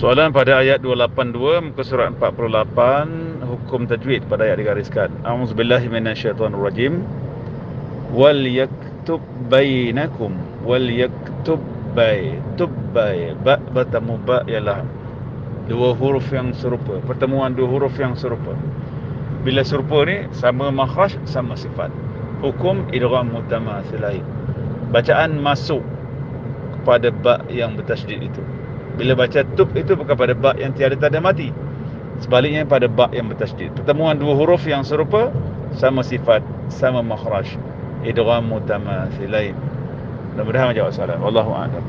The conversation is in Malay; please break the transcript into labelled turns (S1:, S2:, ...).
S1: Soalan pada ayat 282 muka surat 48 hukum tajwid pada ayat digariskan. A'udzubillahi minasyaitonirrajim. Wal yaktub bainakum wal yaktub bay tubbay ba bertemu ba ialah dua huruf yang serupa pertemuan dua huruf yang serupa bila serupa ni sama makhraj sama sifat hukum idgham mutamathilain bacaan masuk kepada ba yang bertasydid itu bila baca tub itu bukan pada ba yang tiada tanda mati. Sebaliknya pada ba yang bertasydid. Pertemuan dua huruf yang serupa sama sifat, sama makhraj. Idgham mutamathilain. Mudah-mudahan menjawab soalan. Wallahu a'lam.